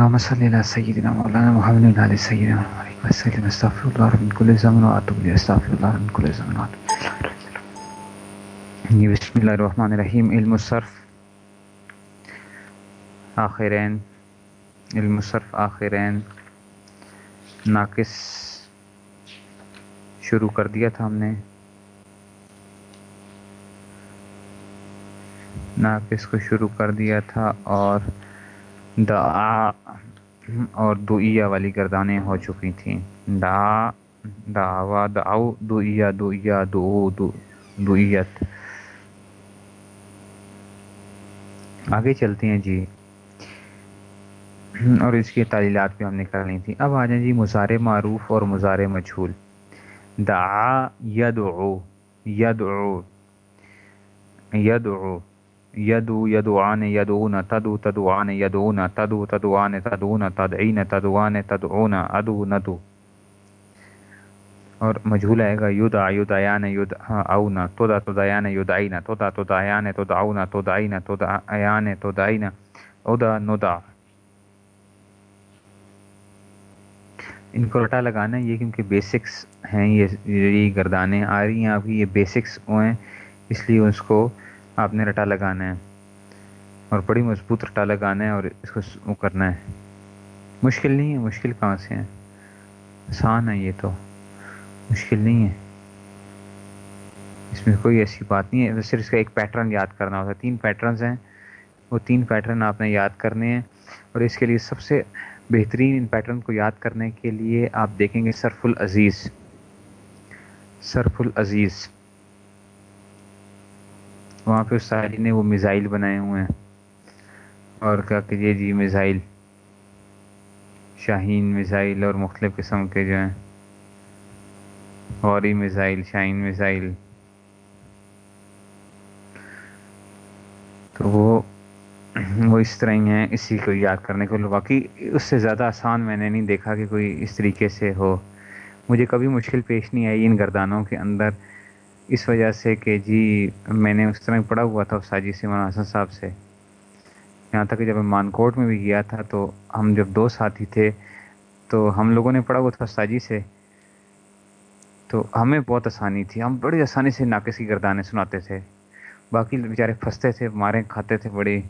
اللهم صل على سيدنا مولانا محمد وعلى سيدنا محمد. وسلم استغفر الله من كل زمن واتوب اليه استغفر الله من كل زمن واتوب اليه بسم الله الرحمن الرحیم علم الصرف، آخرین. علم الصرف، آخرین. ناقص شروع کر دیا تھا ہم نے. ناقص کو شروع کر دیا تھا اور دعا اور دعیا والی گردانیں ہو چکی تھیں۔ دا دعوا دعو دعیا دعیا دعو دعیت آگے چلتے ہیں جی۔ اور اس کی تعلیلات بھی ہم نے کر لی تھی۔ اب آ جائیں جی مزار معروف اور مزار مجھول۔ دعا یدعو یدعو یدعو۔ یدو یدعان یدعون تدو تدعان یدعون تدو تدعان تدعون تدعین تدعان تدعون ادو ندو. اور مجھول آئے گا یدع یدعیان یدعون تودا تدعیان یدعین تودا تدعیان تدعون تدعین تدعیان تدعین ادا ندا ان کو رٹا لگانا ہے یہ کیونکہ بیسکس ہیں، یہ گردانیں آ رہی ہیں، آپ کی یہ بیسکس ہیں، اس لیے اس کو آپ نے رٹا لگانا ہے اور بڑی مضبوط رٹا لگانا ہے اور اس کو وہ کرنا ہے۔ مشکل نہیں ہے، مشکل کہاں سے ہے؟ آسان ہے یہ تو۔ مشکل نہیں ہے۔ اس میں کوئی ایسی بات نہیں ہے۔ صرف اس کا ایک پیٹرن یاد کرنا ہوتا ہے۔ تین پیٹرنز ہیں۔ وہ تین پیٹرن آپ نے یاد کرنے ہیں۔ اور اس کے لیے سب سے بہترین ان پیٹرن کو یاد کرنے کے لیے آپ دیکھیں گے سرف العزیز۔ سرف العزیز۔ وہاں پہ اس نے وہ میزائل بنائے ہوئے ہیں۔ اور کیا کہ جی میزائل۔ شاہین میزائل اور مختلف قسم کے جو ہیں۔ Ghauri missile, Shaheen missile. تو وہ وہ اس طرح ہی ہیں، اسی کو یاد کرنے کو باقی اس سے زیادہ آسان میں نے نہیں دیکھا کہ کوئی اس طریقے سے ہو۔ مجھے کبھی مشکل پیش نہیں آئی ان گردانوں کے اندر۔ اس وجہ سے کہ جی میں نے اس طرح پڑھا ہوا تھا استاجی سے مولانا حسن صاحب سے۔ یہاں تک کہ جب میں مانکوٹ میں بھی گیا تھا تو ہم جب دو ساتھی تھے، تو ہم لوگوں نے پڑھا ہوا تھا استاجی سے۔ تو ہمیں بہت آسانی تھی۔ ہم بڑی آسانی سے ناقص کی گردانے سناتے تھے۔ باقی بیچارے پھنستے تھے مارے کھاتے تھے بڑی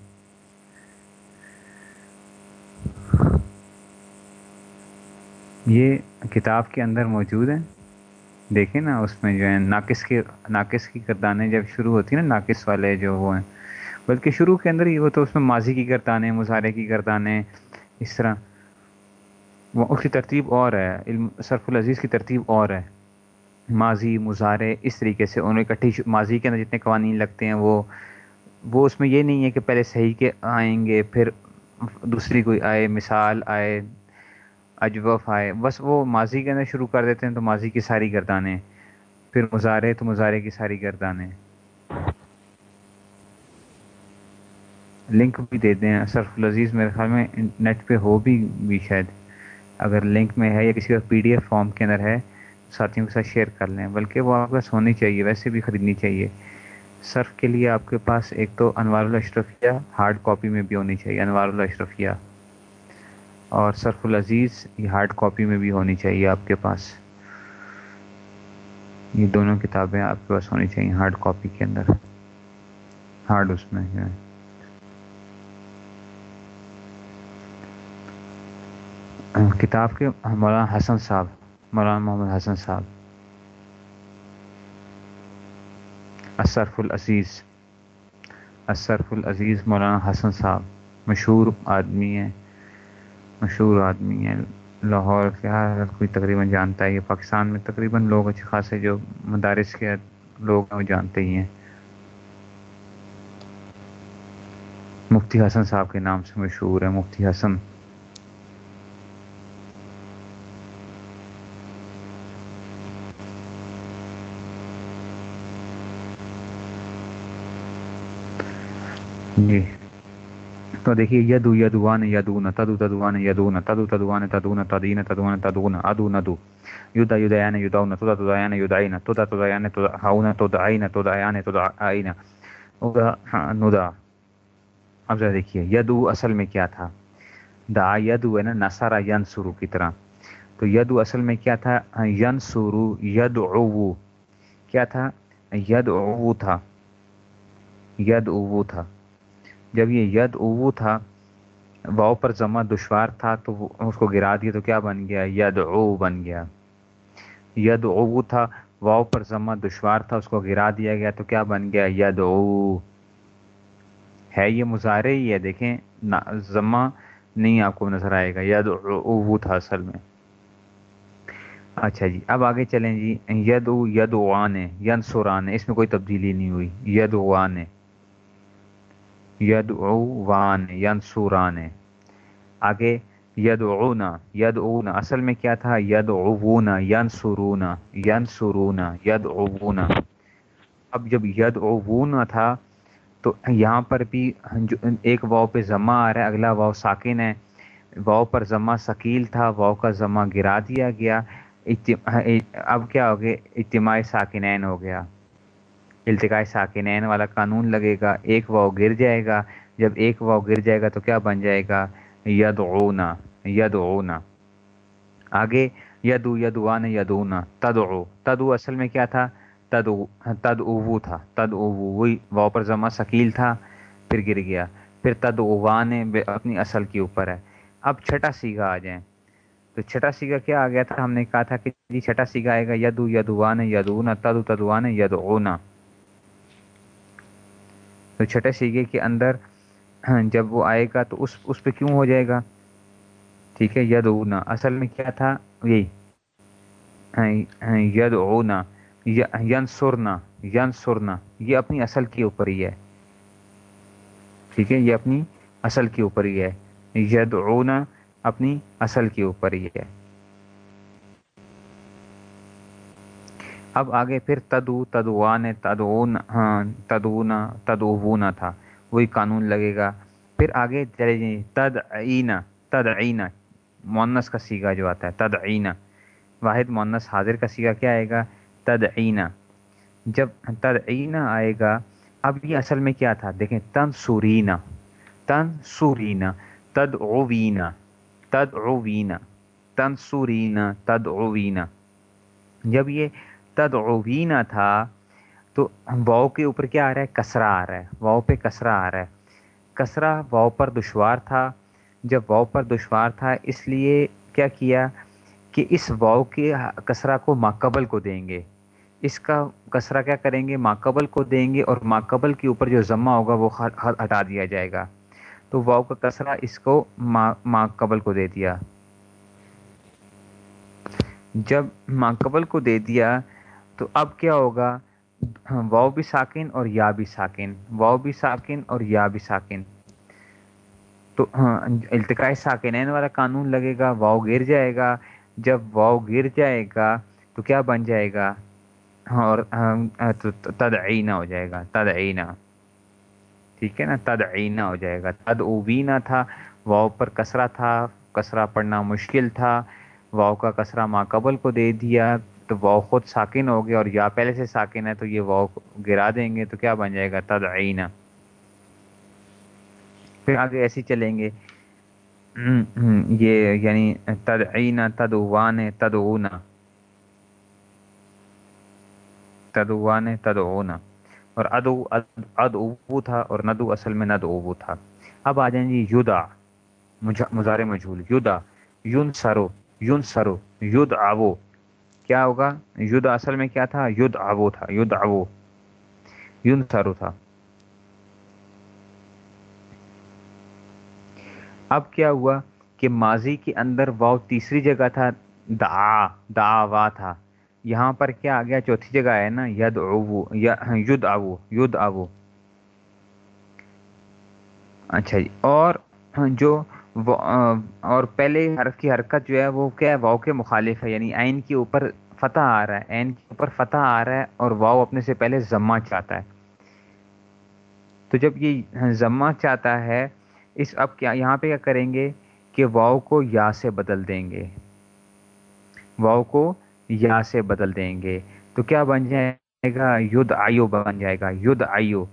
یہ کتاب کے اندر موجود ہیں دیکھیں نا، اس میں جو ہے ناقص کے ناقص کی گردانیں جب شروع ہوتی ہیں نا، ناقص والے جو وہ ہیں۔ بلکہ شروع کے اندر ہی وہ تو اس میں ماضی کی گردانیں مظاہرے کی گردانیں اس طرح۔ وہ اس کی ترتیب اور ہے۔ علم سرف العزیز کی ترتیب اور ہے۔ ماضی، مظاہرے، اس طریقے سے۔ انہوں اکٹھی ماضی کے اندر جتنے قوانین لگتے ہیں، وہ وہ اس میں یہ نہیں ہے کہ پہلے صحیح کے آئیں گے، پھر دوسری کوئی آئے، مثال آئے اجوف آئے بس وہ ماضی کے اندر شروع کر دیتے ہیں تو ماضی کی ساری گردانیں۔ پھر مظاہرے تو مظاہرے کی ساری گردانیں۔ لنک بھی دے دیں۔ سرف العزیز میرے خیال میں نیٹ پہ ہو بھی بھی شاید۔ اگر لنک میں ہے یا کسی کا پی ڈی ایف فارم کے اندر ہے، ساتھیوں کے ساتھ شیئر کر لیں۔ بلکہ وہ آپ کے پاس ہونی چاہیے، ویسے بھی خریدنی چاہیے۔ سرف کے لیے آپ کے پاس ایک تو انوار الاشرفیہ ہارڈ کاپی میں بھی ہونی چاہیے، انوار الاشرفیہ۔ اور سرف العزیز یہ ہارڈ کاپی میں بھی ہونی چاہیے آپ کے پاس۔ یہ دونوں کتابیں آپ کے پاس ہونی چاہیے ہارڈ کاپی کے اندر۔ ہارڈ اس میں جو ہے کتاب کے مولانا حسن صاحب، مولانا محمد حسن صاحب۔ اصرف العزیز اصرف العزیز مولانا حسن صاحب، مشہور آدمی ہیں۔ مشہور آدمی ہیں۔ لاہور کے ہر کوئی تقریباً جانتا ہے۔ یہ پاکستان میں تقریباً لوگ اچھے خاصے جو مدارس کے لوگ ہیں، وہ جانتے ہی ہیں۔ مفتی حسن صاحب کے نام سے مشہور ہے مفتی حسن جی تو دیکھیے، یدو، یدوان، یدون، تدو، تدوان، یدون، تدو، تدوان، تدون، تدین، تدوان، تدون، ادو، ندو یدا یدعین یدعون تدا تدعین یدعین تدا تدعین تدعون تدعین تدعین تدعین ادا ہاں، ندا اب ذرا دیکھیے، یدو اصل میں کیا تھا؟ دا ید ہے نا نسارا ین سرو کی طرح. تو ید اصل میں کیا تھا؟ ین سرو ید کیا تھا؟ ید تھا. ید تھا. جب یہ ید او تھا، واؤ پر ضمہ دشوار تھا تو اس کو گرا دیا تو کیا بن گیا؟ ید او بن گیا۔ ید او تھا، واؤ پر ضمہ دشوار تھا، اس کو گرا دیا گیا تو کیا بن گیا؟ ید او۔ ہے یہ مظاہرے ہی ہے، دیکھیں ضمہ نہیں آپ کو نظر آئے گا۔ ید او تھا اصل میں۔ اچھا جی اب آگے چلیں جی۔ ید ید وان ین سوران اس میں کوئی تبدیلی نہیں ہوئی۔ ید ید وان ین سوران آگے ید اونا ید اونا اصل میں کیا تھا؟ ید اونا ین سرونا ین سرونا اب جب ید اونا تھا، تو یہاں پر بھی ایک واؤ پہ ضمہ آ رہا ہے، اگلا واؤ ساکن ہے. واؤ پر ضمہ ثقیل تھا، واؤ کا ضمہ گرا دیا گیا. اب کیا ہو گیا؟ اجتماع ساکنین ہو گیا. التقاء ساکنین والا قانون لگے گا، ایک واؤ گر جائے گا، جب ایک واؤ گر جائے گا تو کیا بن جائے گا؟ ید اونا ید آگے، یدو، یدوان، یدونا۔ تدعو تدو اصل میں کیا تھا؟ تد تد اوو تھا تد وہی واؤ پر ضمہ ثقیل تھا، پھر گر گیا۔ پھر تد اوان اپنی اصل کے اوپر ہے۔ اب چھٹا سیگا آ جائیں۔ تو چھٹا سیگا کیا آ گیا تھا؟ ہم نے کہا تھا کہ جی چھٹا سیگا آئے گا، یدو، یدوان، یدونا تدو تدوان یدعونا۔ چھٹے سیگے کے اندر ہاں، جب وہ آئے گا تو اس اس پہ کیوں ہو جائے گا؟ ٹھیک ہے ید اونا اصل میں کیا تھا؟ یہی۔ ہاں، ہاں، ید اونا ین سرنا ین سرنا یہ اپنی اصل کے اوپر ہی ہے۔ ٹھیک ہے، یہ اپنی اصل کے اوپر ہی ہے۔ ید اونا اپنی اصل کے اوپر ہی ہے۔ اب آگے پھر تدو تدوان تدون ہاں، تدونا تدونا تھا، وہی قانون لگے گا۔ پھر آگے چلے جائیں۔ تد عینا تد مونس کا سیگا جو آتا ہے تد واحد مونس حاضر کا سیگا کیا آئے گا؟ تد جب تد آئے گا، اب یہ اصل میں کیا تھا؟ دیکھیں تن سورینا تن سورینا تد اوینا تد اوینا تن سورینا تد اوینا جب یہ تد اوینا تھا، تو واؤ کے اوپر کیا آ رہا ہے؟ کسرا آ رہا ہے، واؤ پہ کسرا آ رہا ہے۔ کسرا واؤ پر دشوار تھا۔ جب واؤ پر دشوار تھا، اس لیے کیا کیا کہ اس واؤ کے کسرا کو ماقبل کو دیں گے۔ اس کا کسرا کیا کریں گے؟ ماقبل کو دیں گے اور ماقبل کے اوپر جو ضمہ ہوگا، وہ ہٹا دیا جائے گا۔ تو واؤ کا کسرا اس کو ماقبل کو دے دیا۔ جب ماقبل کو دے دیا تو اب کیا ہوگا؟ واؤ بھی ساکن اور یا بھی ساکن۔ واؤ بھی ساکن اور یا بھی ساکن۔ تو ہاں التقاء ساکنین والا قانون لگے گا واؤ گر جائے گا۔ جب واؤ گر جائے گا تو کیا بن جائے گا؟ اور تدعینہ ہو جائے گا تدعینہ ٹھیک ہے نا؟ تدعینہ ہو جائے گا۔ تد اوبینہ تھا واؤ پر کسرا تھا کسرا پڑھنا مشکل تھا۔ واؤ کا کسرا ماقبل کو دے دیا۔ تو واؤ خود ساکن ہو گیا اور یا پہلے سے ساکن ہے تو یہ واؤ گرا دیں گے تو کیا بن جائے گا؟ تدعینہ پھر آگے ایسے چلیں گے۔ یہ یعنی تدعینہ تدوان تدعونا تدوان تدعونا اور ادو اد ابو تھا اور ندو اصل میں ند ابو تھا۔ اب آ جائیں جی یودا مزار مجھول۔ یودا یون سرو یون سرو ید آو کیا ہوگا؟ ید اصل میں کیا تھا؟ ید آو تھا ید آو یون سرو تھا۔ اب کیا ہوا کہ ماضی کے اندر واؤ تیسری جگہ تھا دا دا وا تھا۔ یہاں پر کیا آ گیا؟ چوتھی جگہ ہے نا، ید او ید آو ید آو اچھا جی۔ اور جو اور پہلے حرف کی حرکت جو ہے وہ کیا ہے، واؤ کے مخالف ہے یعنی عین کے اوپر فتح آ رہا ہے، عین کے اوپر فتح آ رہا ہے اور واؤ اپنے سے پہلے ضمہ چاہتا ہے۔ تو جب یہ ضمہ چاہتا ہے، اس اب کیا، یہاں پہ کیا کریں گے کہ واؤ کو یا سے بدل دیں گے۔ واؤ کو یا سے بدل دیں گے۔ تو کیا بن جائے گا؟ ید آئیو بن جائے گا ید آئیو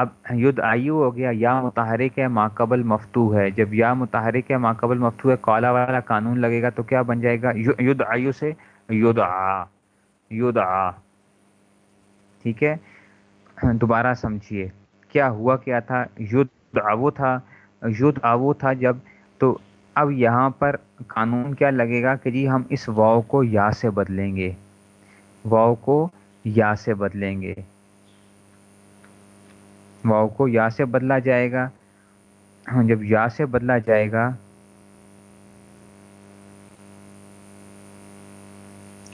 اب ید آئیو ہو گیا، یا متحرک ہے ماقبل مفتو ہے۔ جب یا متحرک ہے ماقبل مفتو ہے، کالا والا قانون لگے گا تو کیا بن جائے گا؟ ید آئیو سے ید آ ید آ ٹھیک ہے؟ دوبارہ سمجھیے۔ کیا ہوا کیا تھا؟ ید آو تھا ید آو تھا جب تو اب یہاں پر قانون کیا لگے گا کہ جی ہم اس واؤ کو یا سے بدلیں گے۔ واؤ کو یا سے بدلیں گے۔ واؤ کو یا سے بدلا جائے گا۔ ہاں، جب یا سے بدلا جائے گا۔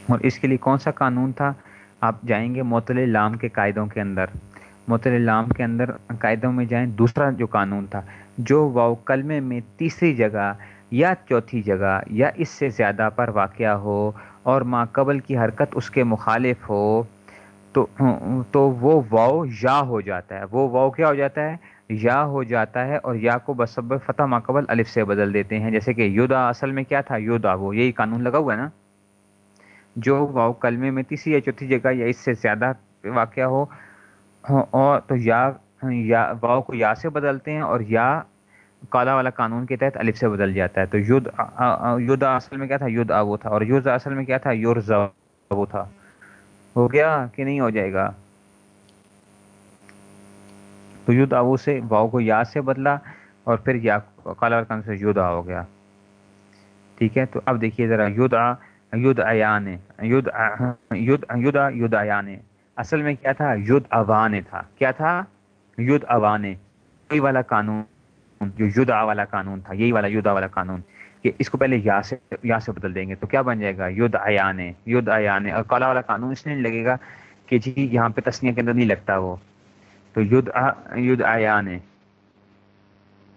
اور اس کے لیے کون سا قانون تھا؟ آپ جائیں گے معطل لام کے قاعدوں کے اندر۔ معطل لام کے اندر قاعدوں میں جائیں۔ دوسرا جو قانون تھا، جو واؤ کلمے میں تیسری جگہ یا چوتھی جگہ یا اس سے زیادہ پر واقع ہو اور ما قبل کی حرکت اس کے مخالف ہو۔ تو تو وہ واؤ یا ہو جاتا ہے۔ وہ واؤ کیا ہو جاتا ہے؟ یا ہو جاتا ہے اور یا کو بسب فتح ماقبل الف سے بدل دیتے ہیں۔ جیسے کہ یودا اصل میں کیا تھا؟ یودا، وہ یہی قانون لگا ہوا ہے نا؟ جو واؤ کلمے میں تیسری یا چوتھی جگہ یا اس سے زیادہ واقعہ ہو، اور تو یا واؤ کو یا سے بدلتے ہیں اور یا کالا والا قانون کے تحت الف سے بدل جاتا ہے۔ تو ید ید اصل میں کیا تھا؟ ید وہ تھا۔ اور یوز اصل میں کیا تھا؟ یورز وہ تھا۔ ہو گیا کہ نہیں ہو جائے گا؟ تو ید آو سے واؤ کو یا سے بدلا اور پھر یا کالا والا قانون سے یودا ہو گیا۔ ٹھیک ہے، تو اب دیکھیے ذرا ید آ ید ایان ید ید ید ید ایان اصل میں کیا تھا؟ ید اوان تھا۔ کیا تھا؟ ید اوان والا قانون، جو یدا والا قانون تھا، یہی والا یودا والا قانون۔ کہ اس کو پہلے یا سے یا سے بدل دیں گے۔ تو کیا بن جائے گا؟ ید ایان ید ایان اور کالا والا قانون اس لیے لگے گا کہ جی یہاں پہ تسنیا کے اندر نہیں لگتا وہ۔ تو ید ید ایان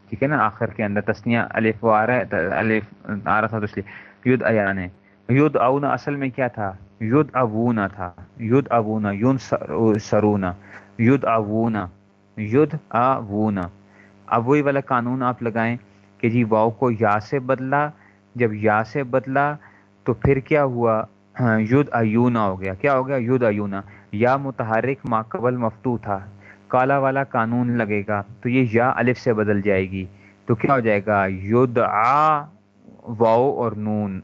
ٹھیک ہے نا؟ آخر کے اندر تسنیا الف وہ آ رہا ہے الف آ رہا تھا تو اس لیے۔ ید ایان ید اونا اصل میں کیا تھا؟ ید ابونا تھا۔ ید ابونا یون سرونا ید ابونا ید آونا اب وہی والا قانون آپ لگائیں۔ کہ جی واؤ کو یا سے بدلا جب یا سے بدلا تو پھر کیا ہوا؟ ہاں، ایونا ہو گیا۔ کیا ہو گیا؟ ید ایونا۔ یا متحرک ما قبل مفتو تھا۔ کالا والا قانون لگے گا تو یہ یا الف سے بدل جائے گی۔ تو کیا ہو جائے گا؟ ید آ واؤ اور نون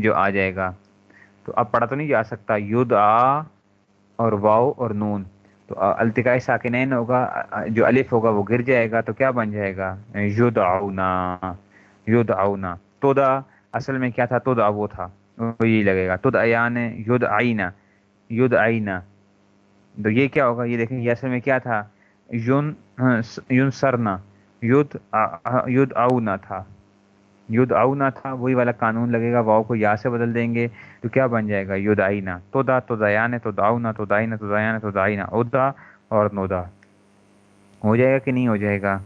جو آ جائے گا۔ تو اب پڑھا تو نہیں جا سکتا۔ ید آ اور واؤ اور نون۔ تو التقاء ساکنین ہوگا، جو الف ہوگا وہ گر جائے گا، تو کیا بن جائے گا؟ ید آؤنا ید آؤنا تو دا اصل میں کیا تھا؟ تو دا وہ تھا یہی لگے گا۔ تد ایان یعنی ید آئینہ ید آئینہ تو یہ کیا ہوگا؟ یہ دیکھیں، یہ اصل میں کیا تھا؟ یون ہاں، یون سرنا ید ید آؤنا تھا۔ ید اونا تھا، وہی والا قانون لگے گا، واؤ کو یا سے بدل دیں گے، تو کیا بن جائے گا؟ ید آئینہ تو دا، تو دیان تو داؤنا تو دائنا تو دیان تو دائنا ادا اور نودا ہو جائے گا کہ نہیں ہو جائے گا؟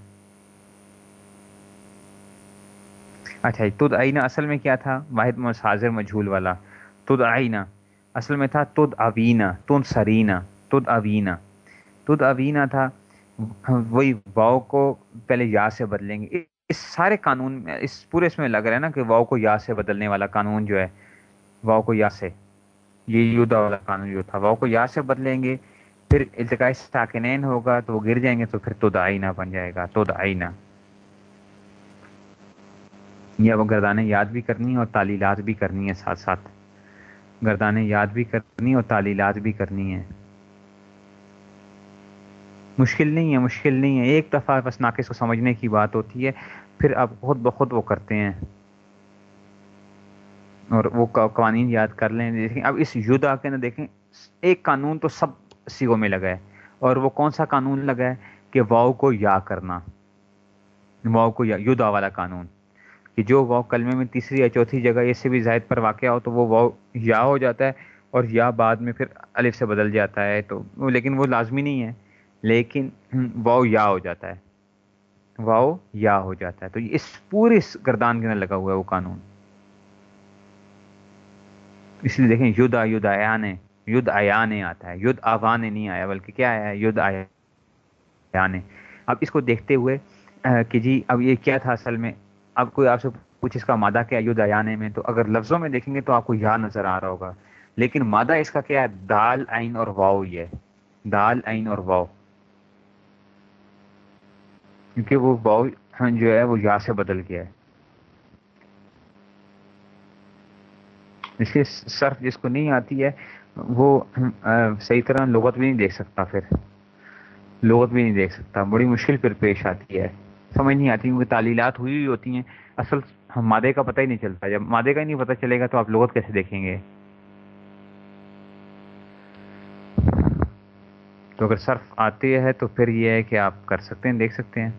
اچھا تد آئینہ اصل میں کیا تھا؟ واحد حاضر مجھول والا۔ تد آئینہ اصل میں تھا تد اوینا تن سرینا تد اوینا تد اوینا تھا وہی واؤ کو پہلے یا سے بدلیں گے۔ اس سارے قانون، اس پورے اس میں لگ رہا ہے نا کہ واؤ کو یا سے بدلنے والا قانون جو ہے واؤ کو یا سے، یہ یودا والا قانون جو تھا واؤ کو یا سے بدلیں گے، پھر التقاء ساکنین ہوگا تو وہ گر جائیں گے تو پھر تو دائینہ بن جائے گا، تو دائینہ یہ وہ گردانیں یاد بھی کرنی اور تعلیلات بھی کرنی ہے ساتھ ساتھ۔ گردانیں یاد بھی کرنی اور تعلیلات بھی کرنی ہے مشکل نہیں ہے، مشکل نہیں ہے۔ ایک دفعہ بس ناقص کو سمجھنے کی بات ہوتی ہے۔ پھر آپ خود بخود وہ کرتے ہیں۔ اور وہ قوانین یاد کر لیں۔ دیکھیں، اب اس یودا کے نا دیکھیں، ایک قانون تو سب سیگوں میں لگا ہے۔ اور وہ کون سا قانون لگا ہے؟ کہ واؤ کو یا کرنا۔ واؤ کو یا، یودا والا قانون۔ کہ جو واؤ کلمے میں تیسری یا چوتھی جگہ اس سے بھی زائد پر واقع ہو تو وہ واؤ یا ہو جاتا ہے اور یا بعد میں پھر الف سے بدل جاتا ہے تو، لیکن وہ لازمی نہیں ہے۔ لیکن واؤ یا ہو جاتا ہے۔ واؤ یا ہو جاتا ہے۔ تو اس پورے گردان کے اندر لگا ہوا ہے وہ قانون۔ اس لیے دیکھیں ید ید ایان ید ایان آتا ہے۔ ید آوان نہیں آیا، بلکہ کیا آیا ہے؟ ید آیا اب اس کو دیکھتے ہوئے کہ جی اب یہ کیا تھا اصل میں؟ اب کوئی آپ سے کچھ اس کا مادہ کیا ید ایانے میں؟ تو اگر لفظوں میں دیکھیں گے تو آپ کو یا نظر آ رہا ہوگا۔ لیکن مادہ اس کا کیا ہے؟ دال، عین اور واؤ یہ دال، عین اور واؤ کیونکہ وہ باؤ ہاں، جو ہے، وہ یا سے بدل گیا ہے۔ اس لیے صرف جس کو نہیں آتی ہے، وہ صحیح طرح لغت بھی نہیں دیکھ سکتا پھر۔ لغت بھی نہیں دیکھ سکتا۔ بڑی مشکل پھر پیش آتی ہے۔ سمجھ نہیں آتی، کیونکہ تعلیلات ہوئی ہوئی ہوتی ہیں۔ اصل مادے کا پتہ ہی نہیں چلتا۔ جب مادے کا ہی نہیں پتہ چلے گا تو آپ لغت کیسے دیکھیں گے؟ تو اگر صرف آتے ہے تو پھر یہ ہے کہ آپ کر سکتے ہیں، دیکھ سکتے ہیں۔